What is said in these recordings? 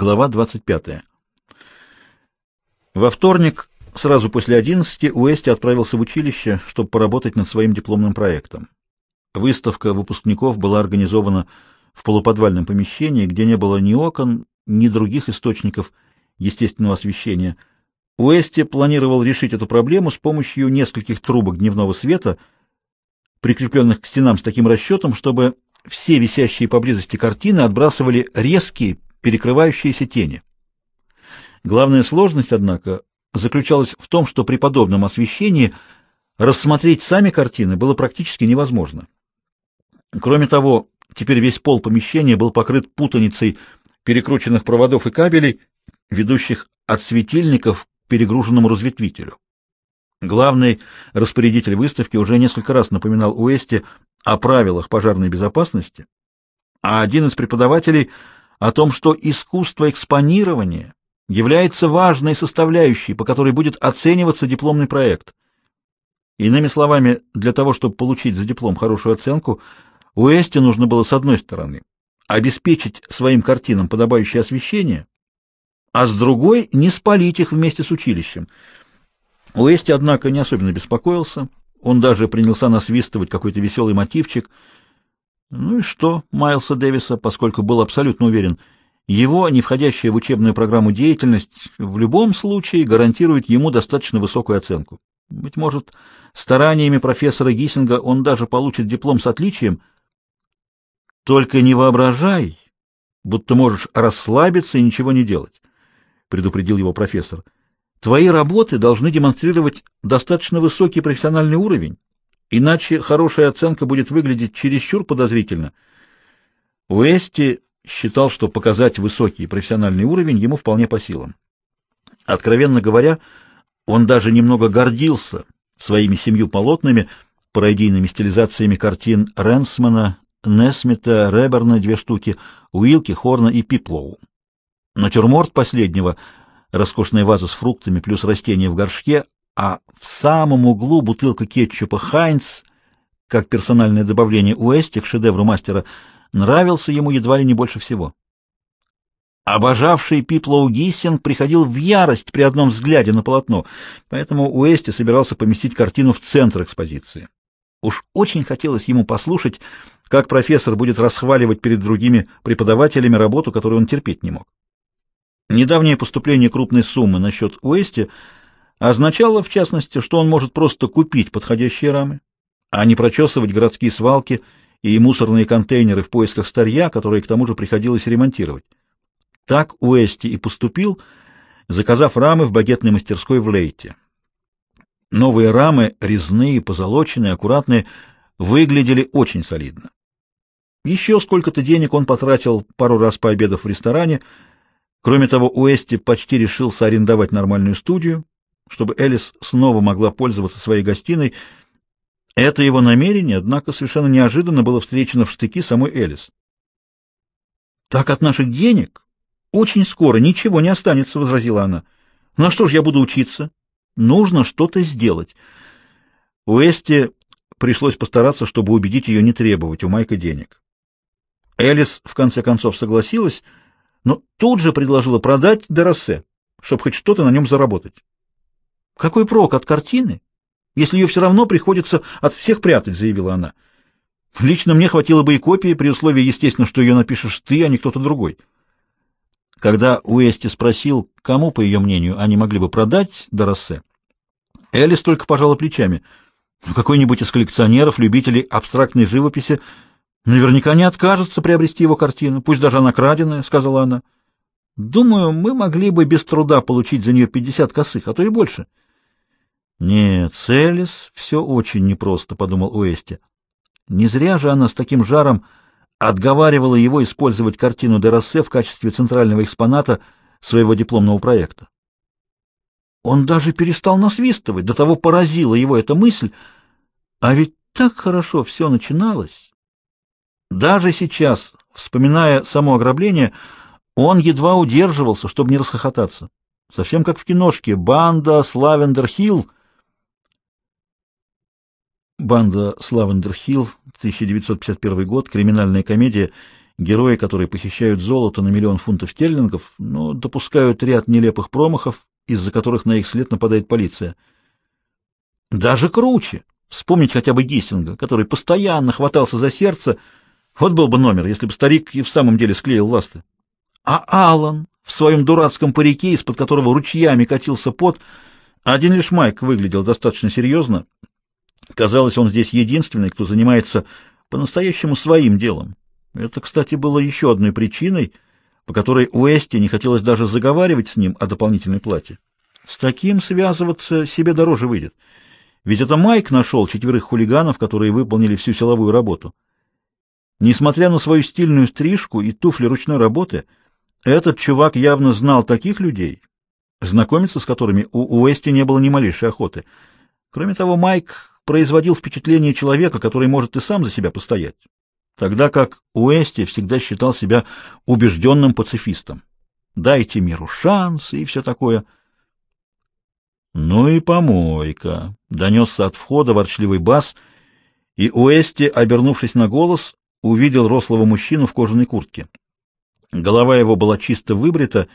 Глава 25. Во вторник, сразу после 11, Уэсти отправился в училище, чтобы поработать над своим дипломным проектом. Выставка выпускников была организована в полуподвальном помещении, где не было ни окон, ни других источников естественного освещения. Уэсти планировал решить эту проблему с помощью нескольких трубок дневного света, прикрепленных к стенам с таким расчетом, чтобы все висящие поблизости картины отбрасывали резкие, перекрывающиеся тени. Главная сложность, однако, заключалась в том, что при подобном освещении рассмотреть сами картины было практически невозможно. Кроме того, теперь весь пол помещения был покрыт путаницей перекрученных проводов и кабелей, ведущих от светильников к перегруженному разветвителю. Главный распорядитель выставки уже несколько раз напоминал Уэсте о правилах пожарной безопасности, а один из преподавателей — о том, что искусство экспонирования является важной составляющей, по которой будет оцениваться дипломный проект. Иными словами, для того, чтобы получить за диплом хорошую оценку, Уэсте нужно было, с одной стороны, обеспечить своим картинам подобающее освещение, а с другой — не спалить их вместе с училищем. Уэсте, однако, не особенно беспокоился, он даже принялся насвистывать какой-то веселый мотивчик — ну и что Майлса Дэвиса, поскольку был абсолютно уверен, его, не входящая в учебную программу деятельность, в любом случае гарантирует ему достаточно высокую оценку. Быть может, стараниями профессора Гиссинга он даже получит диплом с отличием. Только не воображай, будто можешь расслабиться и ничего не делать, предупредил его профессор. Твои работы должны демонстрировать достаточно высокий профессиональный уровень, Иначе хорошая оценка будет выглядеть чересчур подозрительно. Уэсти считал, что показать высокий профессиональный уровень ему вполне по силам. Откровенно говоря, он даже немного гордился своими семью полотнами, пародийными стилизациями картин Ренсмана, Несмита, Реберна две штуки, Уилки, Хорна и Пиплоу. Натюрморт последнего, роскошная ваза с фруктами плюс растения в горшке, а в самом углу бутылка кетчупа «Хайнц», как персональное добавление Уэсти к шедевру мастера, нравился ему едва ли не больше всего. Обожавший Пиплоу Гиссинг приходил в ярость при одном взгляде на полотно, поэтому Уэсти собирался поместить картину в центр экспозиции. Уж очень хотелось ему послушать, как профессор будет расхваливать перед другими преподавателями работу, которую он терпеть не мог. Недавнее поступление крупной суммы на счет Уэсти — означало, в частности, что он может просто купить подходящие рамы, а не прочесывать городские свалки и мусорные контейнеры в поисках старья, которые к тому же приходилось ремонтировать. Так Уэсти и поступил, заказав рамы в багетной мастерской в Лейте. Новые рамы, резные, позолоченные, аккуратные, выглядели очень солидно. Еще сколько-то денег он потратил, пару раз пообедав в ресторане. Кроме того, Уэсти почти решился арендовать нормальную студию, чтобы Элис снова могла пользоваться своей гостиной. Это его намерение, однако, совершенно неожиданно было встречено в штыки самой Элис. «Так от наших денег очень скоро ничего не останется», — возразила она. «На что ж я буду учиться? Нужно что-то сделать». У Эсти пришлось постараться, чтобы убедить ее не требовать у Майка денег. Элис, в конце концов, согласилась, но тут же предложила продать Дероссе, чтобы хоть что-то на нем заработать. Какой прок от картины, если ее все равно приходится от всех прятать, заявила она. Лично мне хватило бы и копии, при условии, естественно, что ее напишешь ты, а не кто-то другой. Когда Уэсти спросил, кому, по ее мнению, они могли бы продать Дороссе, Элис только пожала плечами. «Ну, какой-нибудь из коллекционеров, любителей абстрактной живописи, наверняка не откажется приобрести его картину, пусть даже она краденая, — сказала она. Думаю, мы могли бы без труда получить за нее пятьдесят косых, а то и больше. — нет, Целис все очень непросто, подумал Уэсти. Не зря же она с таким жаром отговаривала его использовать картину Дероссе в качестве центрального экспоната своего дипломного проекта. Он даже перестал насвистывать, до того поразила его эта мысль. А ведь так хорошо все начиналось. Даже сейчас, вспоминая само ограбление, он едва удерживался, чтобы не расхохотаться. Совсем как в киношке «Банда Славендер-Хилл», Банда Славендер Хилл, 1951 год, криминальная комедия Герои, которые похищают золото на миллион фунтов стерлингов, но допускают ряд нелепых промахов, из-за которых на их след нападает полиция. Даже круче. Вспомнить хотя бы Гиссинга, который постоянно хватался за сердце. Вот был бы номер, если бы старик и в самом деле склеил ласты. А Алан в своем дурацком парике, из-под которого ручьями катился пот, один лишь Майк выглядел достаточно серьезно. Казалось, он здесь единственный, кто занимается по-настоящему своим делом. Это, кстати, было еще одной причиной, по которой Уэсти не хотелось даже заговаривать с ним о дополнительной плате. С таким связываться себе дороже выйдет. Ведь это Майк нашел четверых хулиганов, которые выполнили всю силовую работу. Несмотря на свою стильную стрижку и туфли ручной работы, этот чувак явно знал таких людей, знакомиться с которыми у Уэсти не было ни малейшей охоты. Кроме того, Майк производил впечатление человека, который может и сам за себя постоять, тогда как Уэсти всегда считал себя убежденным пацифистом. Дайте миру шанс и все такое — «Ну и помойка!» — донесся от входа ворчливый бас, и Уэсти, обернувшись на голос, увидел рослого мужчину в кожаной куртке. Голова его была чисто выбрита,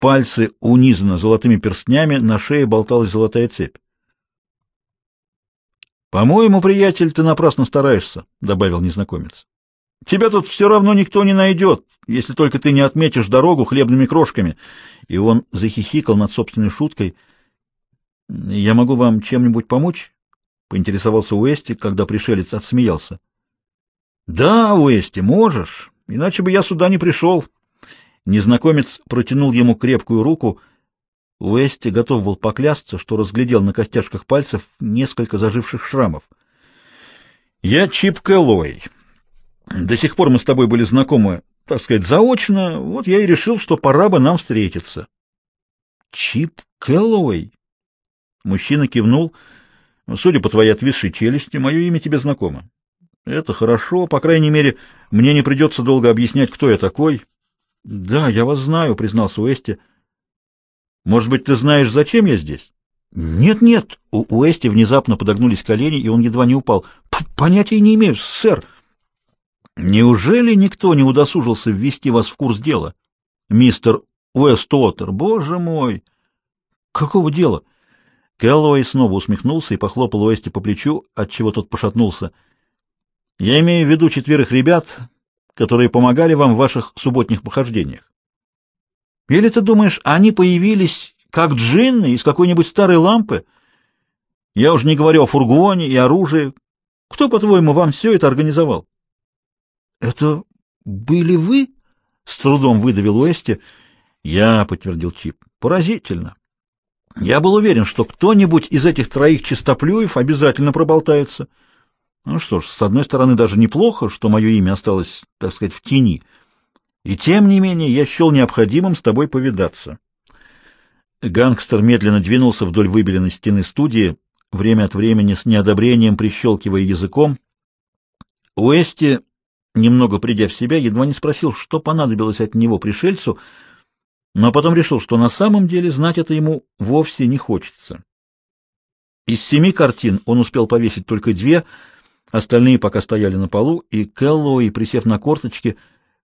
пальцы унизаны золотыми перстнями, на шее болталась золотая цепь. «По-моему, приятель, ты напрасно стараешься», — добавил незнакомец. «Тебя тут все равно никто не найдет, если только ты не отметишь дорогу хлебными крошками». И он захихикал над собственной шуткой — «Я могу вам чем-нибудь помочь?» — поинтересовался Уэсти, когда пришелец отсмеялся. «Да, Уэсти, можешь, иначе бы я сюда не пришел». Незнакомец протянул ему крепкую руку. Уэсти готов был поклясться, что разглядел на костяшках пальцев несколько заживших шрамов. «Я Чип Кэллоуэй. До сих пор мы с тобой были знакомы, так сказать, заочно, вот я и решил, что пора бы нам встретиться». «Чип Кэллоуэй?» Мужчина кивнул. Судя по твоей отвисшей челюсти, мое имя тебе знакомо. Это хорошо, по крайней мере, мне не придется долго объяснять, кто я такой. Да, я вас знаю, признался Уэсти. Может быть, ты знаешь, зачем я здесь? Нет, нет. У Уэсти внезапно подогнулись колени, и он едва не упал. Понятия не имею, сэр. Неужели никто не удосужился ввести вас в курс дела? Мистер Уэстоттер, боже мой! Какого дела? — Кэллоуэй снова усмехнулся и похлопал Уэсти по плечу, отчего тот пошатнулся. — Я имею в виду четверых ребят, которые помогали вам в ваших субботних похождениях. Или ты думаешь, они появились как джинны из какой-нибудь старой лампы? Я уже не говорю о фургоне и оружии. Кто, по-твоему, вам все это организовал? — Это были вы? — с трудом выдавил Уэсти. — Я, — подтвердил Чип. — Поразительно. Я был уверен, что кто-нибудь из этих троих чистоплюев обязательно проболтается. Ну что ж, с одной стороны, даже неплохо, что мое имя осталось, так сказать, в тени. И тем не менее, я счел необходимым с тобой повидаться. Гангстер медленно двинулся вдоль выбеленной стены студии, время от времени с неодобрением прищелкивая языком. Уэсти, немного придя в себя, едва не спросил, что понадобилось от него пришельцу — но потом решил, что на самом деле знать это ему вовсе не хочется. Из семи картин он успел повесить только две, остальные пока стояли на полу, и Кэллоуи, присев на корточки,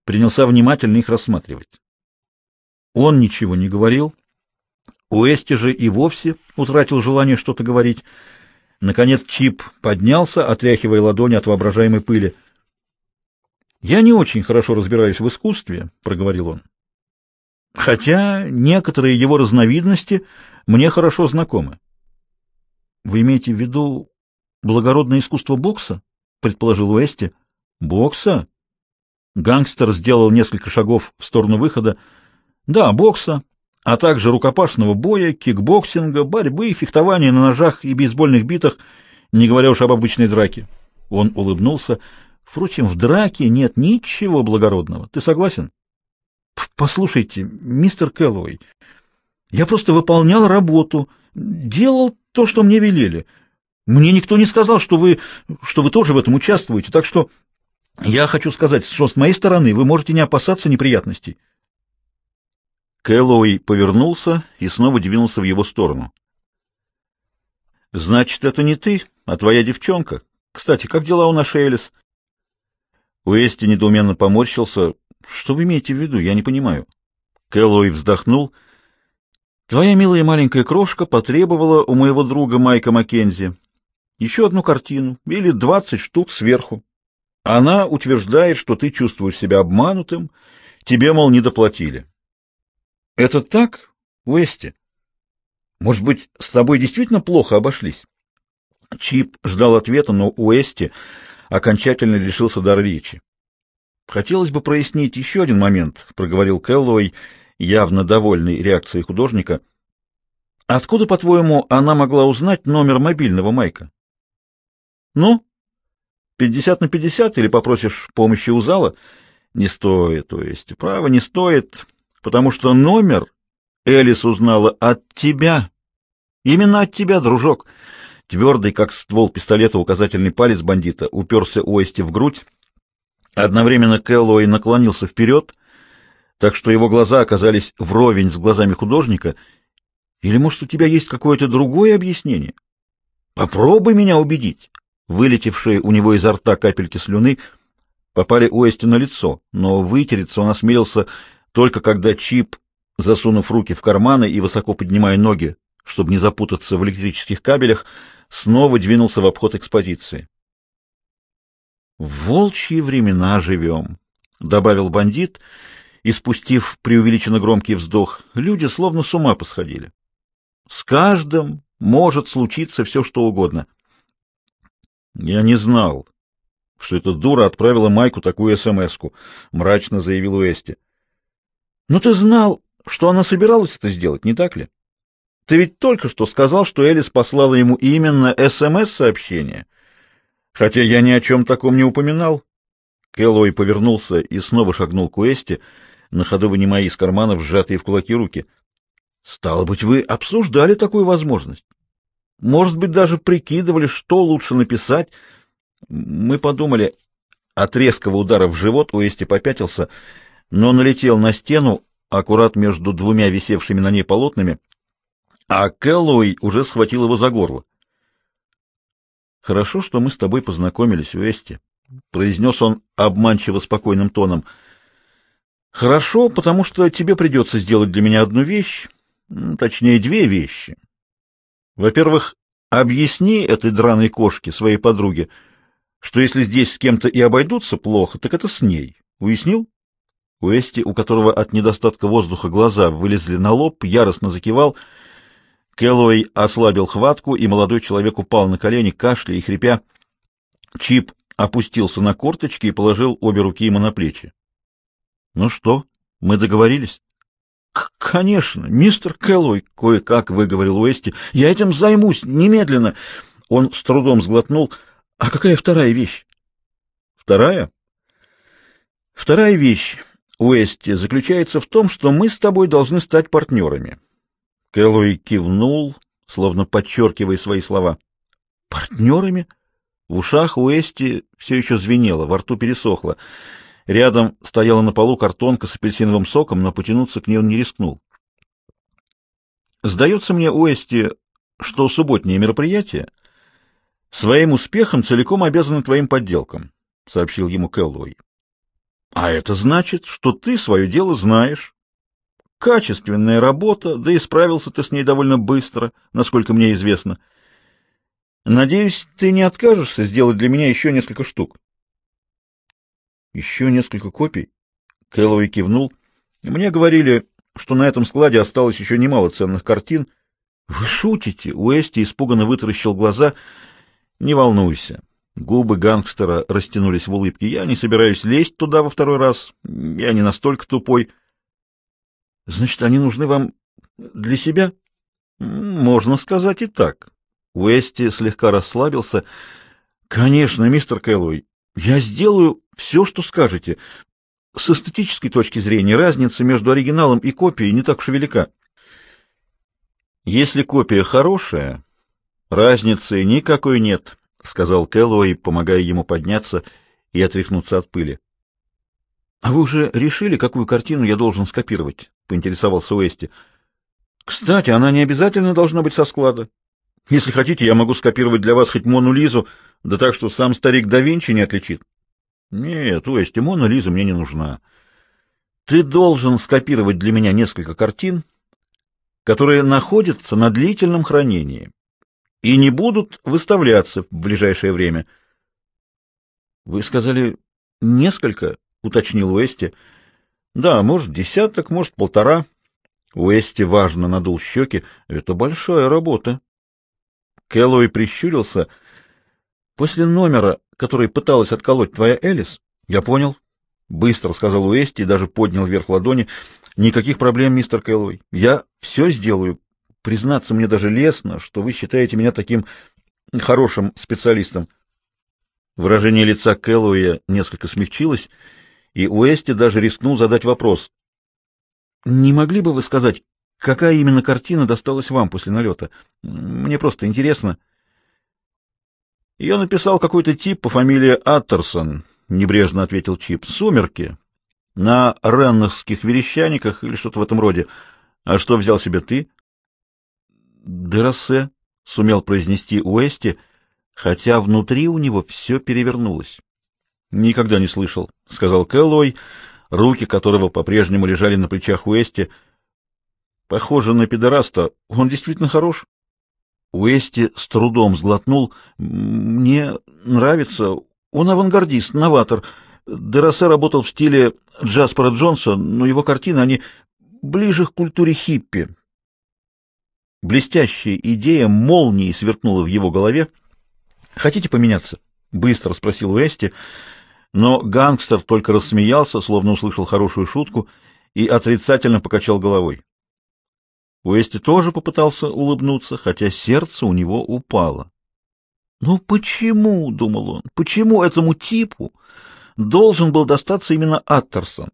принялся внимательно их рассматривать. Он ничего не говорил. Уэсти же и вовсе утратил желание что-то говорить. Наконец Чип поднялся, отряхивая ладони от воображаемой пыли. — Я не очень хорошо разбираюсь в искусстве, — проговорил он хотя некоторые его разновидности мне хорошо знакомы. Вы имеете в виду благородное искусство бокса? предположил Уэсти. Бокса? Гангстер сделал несколько шагов в сторону выхода. Да, бокса, а также рукопашного боя, кикбоксинга, борьбы, фехтования на ножах и бейсбольных битах, не говоря уж об обычной драке. Он улыбнулся. Впрочем, в драке нет ничего благородного. Ты согласен? Послушайте, мистер Кэллоуэй, я просто выполнял работу, делал то, что мне велели. Мне никто не сказал, что вы, что вы тоже в этом участвуете, так что я хочу сказать, что с моей стороны вы можете не опасаться неприятностей. Кэллоуэй повернулся и снова двинулся в его сторону. «Значит, это не ты, а твоя девчонка. Кстати, как дела у нашей Элис?» Уэсти недоуменно поморщился. Что вы имеете в виду? Я не понимаю. Кэллоуи вздохнул. Твоя милая маленькая крошка потребовала у моего друга Майка Маккензи еще одну картину или двадцать штук сверху. Она утверждает, что ты чувствуешь себя обманутым, тебе, мол, не доплатили. Это так, Уэсти? Может быть, с тобой действительно плохо обошлись? Чип ждал ответа, но Уэсти окончательно лишился дар речи. Хотелось бы прояснить еще один момент, проговорил Кэллоуэй, явно довольный реакцией художника. Откуда, по-твоему, она могла узнать номер мобильного Майка? Ну, пятьдесят на пятьдесят или попросишь помощи у зала? Не стоит, то есть, право, не стоит, потому что номер Элис узнала от тебя. Именно от тебя, дружок. Твердый, как ствол пистолета, указательный палец бандита уперся Уэсти в грудь. Одновременно Кэллоуэй наклонился вперед, так что его глаза оказались вровень с глазами художника. Или, может, у тебя есть какое-то другое объяснение? Попробуй меня убедить. Вылетевшие у него изо рта капельки слюны попали Уэсти на лицо, но вытереться он осмелился только когда Чип, засунув руки в карманы и высоко поднимая ноги, чтобы не запутаться в электрических кабелях, снова двинулся в обход экспозиции. «В волчьи времена живем», — добавил бандит, и, спустив преувеличенно громкий вздох, люди словно с ума посходили. «С каждым может случиться все, что угодно». «Я не знал, что эта дура отправила Майку такую СМС-ку», — мрачно заявил Уэсти. «Ну ты знал, что она собиралась это сделать, не так ли? Ты ведь только что сказал, что Элис послала ему именно СМС-сообщение, хотя я ни о чем таком не упоминал». Кэллоуи повернулся и снова шагнул к Уэсти, на ходу вынимая из карманов сжатые в кулаки руки. «Стало быть, вы обсуждали такую возможность?» Может быть, даже прикидывали, что лучше написать. Мы подумали, от резкого удара в живот Уэсти попятился, но налетел на стену, аккурат между двумя висевшими на ней полотнами, а Кэллоуи уже схватил его за горло. «Хорошо, что мы с тобой познакомились, Уэсти», — произнес он обманчиво спокойным тоном. «Хорошо, потому что тебе придется сделать для меня одну вещь, точнее, две вещи. Во-первых, объясни этой драной кошке, своей подруге, что если здесь с кем-то и обойдутся плохо, так это с ней. Уяснил? Уэсти, у которого от недостатка воздуха глаза вылезли на лоб, яростно закивал. Кэллоуэй ослабил хватку, и молодой человек упал на колени, кашляя и хрипя. Чип опустился на корточки и положил обе руки ему на плечи. — Ну что, мы договорились? — Конечно, мистер Кэллоуи, — кое-как выговорил Уэсти. — Я этим займусь немедленно. Он с трудом сглотнул. — А какая вторая вещь? — Вторая? — Вторая вещь, Уэсти, заключается в том, что мы с тобой должны стать партнерами. Кэллоуи кивнул, словно подчеркивая свои слова. — Партнерами? В ушах Уэсти все еще звенело, во рту пересохло. Рядом стояла на полу картонка с апельсиновым соком, но потянуться к ней он не рискнул. Сдается мне, Уэсти, что субботнее мероприятие своим успехом целиком обязано твоим подделкам, — сообщил ему Кэллоуи. — А это значит, что ты свое дело знаешь. Качественная работа, да и справился ты с ней довольно быстро, насколько мне известно. Надеюсь, ты не откажешься сделать для меня еще несколько штук. Еще несколько копий? Кэллоуи кивнул. Мне говорили, что на этом складе осталось еще немало ценных картин. Вы шутите? Уэсти испуганно вытаращил глаза. Не волнуйся. Губы гангстера растянулись в улыбке. Я не собираюсь лезть туда во второй раз. Я не настолько тупой. Значит, они нужны вам для себя? Можно сказать и так. Уэсти слегка расслабился. Конечно, мистер Кэллоуи, я сделаю все, что скажете. С эстетической точки зрения разница между оригиналом и копией не так уж велика. Если копия хорошая, разницы никакой нет, сказал Кэллоуэй, помогая ему подняться и отряхнуться от пыли. А вы уже решили, какую картину я должен скопировать? поинтересовался Уэсти. Кстати, она не обязательно должна быть со склада. Если хотите, я могу скопировать для вас хоть Мону Лизу, да так, что сам старик да Винчи не отличит. Нет, Уэсти, Мона Лиза мне не нужна. Ты должен скопировать для меня несколько картин, которые находятся на длительном хранении и не будут выставляться в ближайшее время. — Вы сказали несколько? — уточнил Уэсти. — Да, может, десяток, может, полтора. Уэсти важно надул щеки. — Это большая работа. Кэллоуи прищурился. — После номера, который пыталась отколоть твоя Элис, я понял. Быстро сказал Уэсти и даже поднял вверх ладони. — Никаких проблем, мистер Кэллоуи. Я все сделаю. Признаться, мне даже лестно, что вы считаете меня таким хорошим специалистом. Выражение лица Кэллоуя несколько смягчилось, и Уэсти даже рискнул задать вопрос. «Не могли бы вы сказать, какая именно картина досталась вам после налета? Мне просто интересно». «Ее написал какой-то тип по фамилии Аттерсон», — небрежно ответил Чип. «Сумерки. На ренносских верещаниках или что-то в этом роде. А что взял себе ты?» «Дерассе», — сумел произнести Уэсти, хотя внутри у него все перевернулось. «Никогда не слышал», — сказал Кэллоуэй, руки которого по-прежнему лежали на плечах Уэсти. «Похоже на педораста. Он действительно хорош». Уэсти с трудом сглотнул. «Мне нравится. Он авангардист, новатор. Дерассе работал в стиле Джаспера Джонса, но его картины, они ближе к культуре хиппи». Блестящая идея молнией сверкнула в его голове. «Хотите поменяться?» — быстро спросил Уэсти. Но гангстер только рассмеялся, словно услышал хорошую шутку, и отрицательно покачал головой. Уэсти тоже попытался улыбнуться, хотя сердце у него упало. «Ну почему, — думал он, — почему этому типу должен был достаться именно Аттерсон?